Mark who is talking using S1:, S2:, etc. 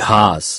S1: घास